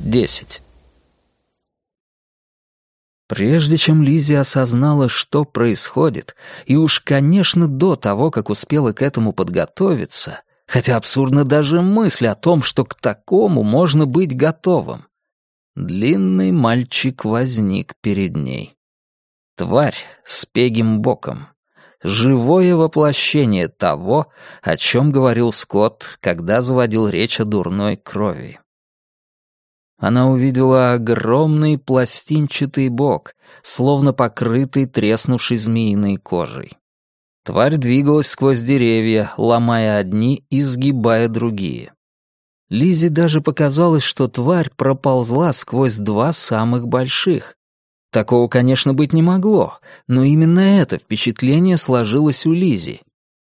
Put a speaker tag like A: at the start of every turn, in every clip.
A: 10. Прежде чем Лизи осознала, что происходит, и уж, конечно, до того, как успела к этому подготовиться, хотя абсурдна даже мысль о том, что к такому можно быть готовым, длинный мальчик возник перед ней. Тварь с пегим боком. Живое воплощение того, о чем говорил Скотт, когда заводил речь о дурной крови она увидела огромный пластинчатый бок, словно покрытый треснувшей змеиной кожей. Тварь двигалась сквозь деревья, ломая одни и сгибая другие. Лизе даже показалось, что тварь проползла сквозь два самых больших. Такого, конечно, быть не могло, но именно это впечатление сложилось у Лизи,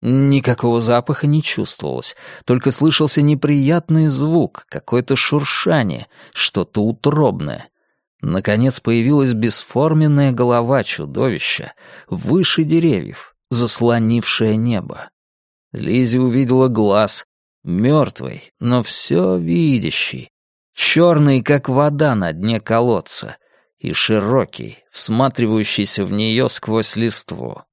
A: Никакого запаха не чувствовалось, только слышался неприятный звук, какое-то шуршание, что-то утробное. Наконец появилась бесформенная голова чудовища, выше деревьев, заслонившая небо. Лизи увидела глаз, мертвый, но все видящий, черный, как вода на дне колодца, и широкий, всматривающийся в нее сквозь листву.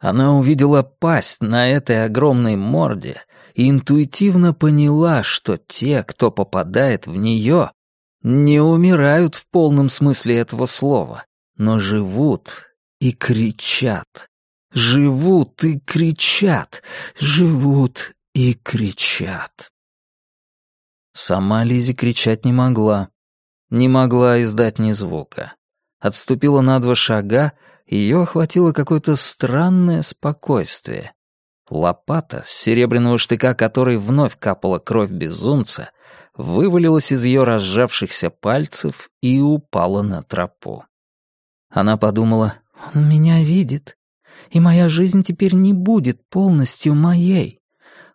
A: Она увидела пасть на этой огромной морде и интуитивно поняла, что те, кто попадает в нее, не умирают в полном смысле этого слова, но живут и кричат. Живут и кричат, живут и кричат. Сама Лизи кричать не могла. Не могла издать ни звука. Отступила на два шага ее охватило какое-то странное спокойствие. Лопата, с серебряного штыка которой вновь капала кровь безумца, вывалилась из ее разжавшихся пальцев и упала на тропу. Она подумала, «Он меня видит, и моя жизнь теперь не будет полностью моей.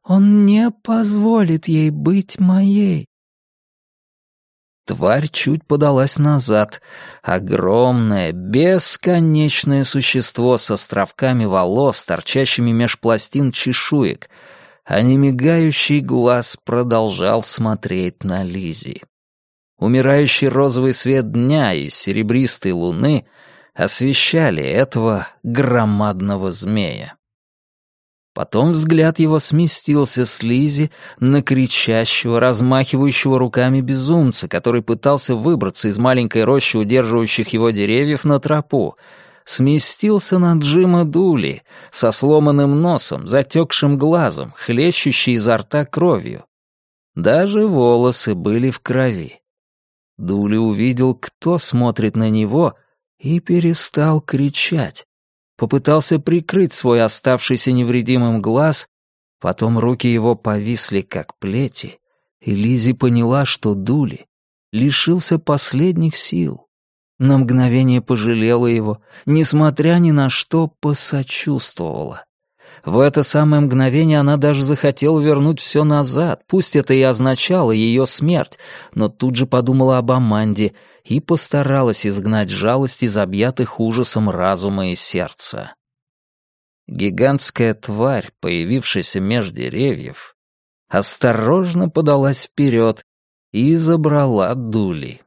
A: Он не позволит ей быть моей». Тварь чуть подалась назад. Огромное, бесконечное существо с островками волос, торчащими меж пластин чешуек, а немигающий глаз продолжал смотреть на Лизи. Умирающий розовый свет дня и серебристой луны освещали этого громадного змея. Потом взгляд его сместился с Лизи на кричащего, размахивающего руками безумца, который пытался выбраться из маленькой рощи удерживающих его деревьев на тропу, сместился на Джима Дули со сломанным носом, затекшим глазом, хлещущей изо рта кровью. Даже волосы были в крови. Дули увидел, кто смотрит на него, и перестал кричать попытался прикрыть свой оставшийся невредимым глаз, потом руки его повисли, как плети, и Лизи поняла, что Дули лишился последних сил. На мгновение пожалела его, несмотря ни на что посочувствовала. В это самое мгновение она даже захотела вернуть все назад, пусть это и означало ее смерть, но тут же подумала об Аманде и постаралась изгнать жалость из объятых ужасом разума и сердца. Гигантская тварь, появившаяся меж деревьев, осторожно подалась вперед и забрала дули.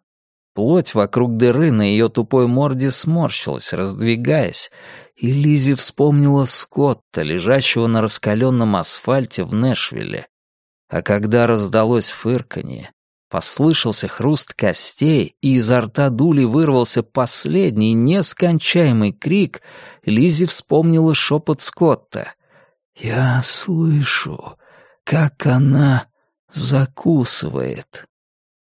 A: Плоть вокруг дыры на ее тупой морде сморщилась, раздвигаясь, и Лизи вспомнила Скотта, лежащего на раскаленном асфальте в Нэшвилле. А когда раздалось фырканье, послышался хруст костей, и изо рта Дули вырвался последний, нескончаемый крик, Лизи вспомнила шепот Скотта. «Я слышу, как она закусывает».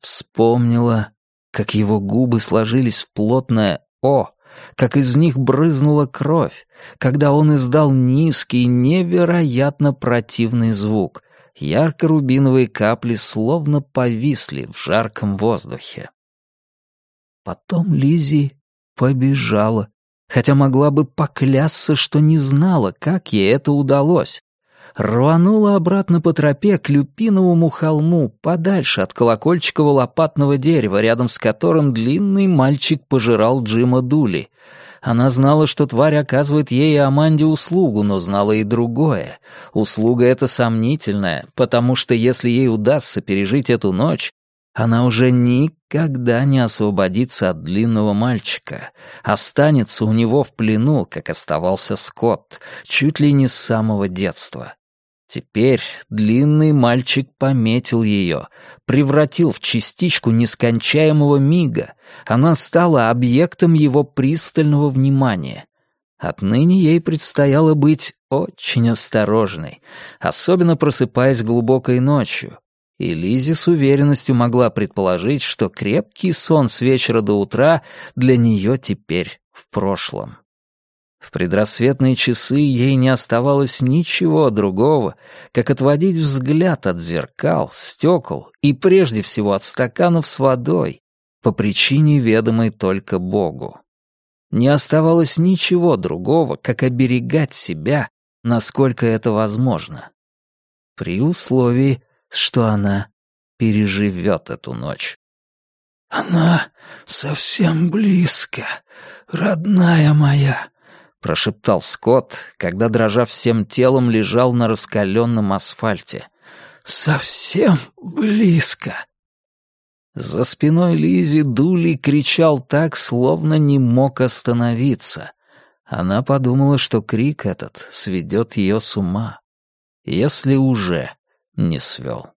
A: Вспомнила, как его губы сложились в плотное «О», как из них брызнула кровь, когда он издал низкий, невероятно противный звук. Ярко-рубиновые капли словно повисли в жарком воздухе. Потом Лизи побежала, хотя могла бы поклясться, что не знала, как ей это удалось рванула обратно по тропе к люпиновому холму, подальше от колокольчикового лопатного дерева, рядом с которым длинный мальчик пожирал Джима Дули. Она знала, что тварь оказывает ей и Аманде услугу, но знала и другое. Услуга эта сомнительная, потому что если ей удастся пережить эту ночь, Она уже никогда не освободится от длинного мальчика, останется у него в плену, как оставался Скотт, чуть ли не с самого детства. Теперь длинный мальчик пометил ее, превратил в частичку нескончаемого мига. Она стала объектом его пристального внимания. Отныне ей предстояло быть очень осторожной, особенно просыпаясь глубокой ночью, и Лизи с уверенностью могла предположить, что крепкий сон с вечера до утра для нее теперь в прошлом. В предрассветные часы ей не оставалось ничего другого, как отводить взгляд от зеркал, стекол и прежде всего от стаканов с водой, по причине ведомой только Богу. Не оставалось ничего другого, как оберегать себя, насколько это возможно. При условии, что она переживет эту ночь.
B: «Она совсем близко, родная моя», — прошептал Скотт, когда, дрожа всем телом, лежал на раскаленном асфальте. «Совсем близко».
A: За спиной Лизи Дули кричал так, словно не мог остановиться. Она подумала, что крик этот сведет ее с ума. Если уже не свел.